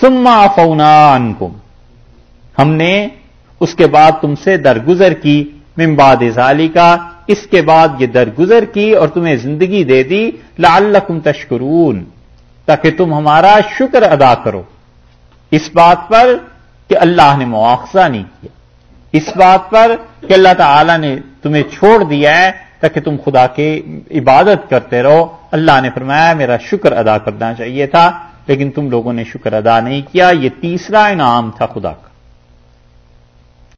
سما فونان کم ہم نے اس کے بعد تم سے درگزر کی۔ ممباد ظالی کا اس کے بعد یہ درگزر کی اور تمہیں زندگی دے دی۔ لعلکم تشکرون، تاکہ تم ہمارا شکر ادا کرو۔ اس بات پر کہ اللہ نے مواخذہ نہیں کیا۔ اس بات پر کہ اللہ تعالی نے تمہیں چھوڑ دیا ہے، تاکہ تم خدا کے عبادت کرتے رہو۔ اللہ نے فرمایا، میرا شکر ادا کرنا چاہیے تھا۔ لیکن تم لوگوں نے شکر ادا نہیں کیا یہ تیسرا انعام تھا خدا کا۔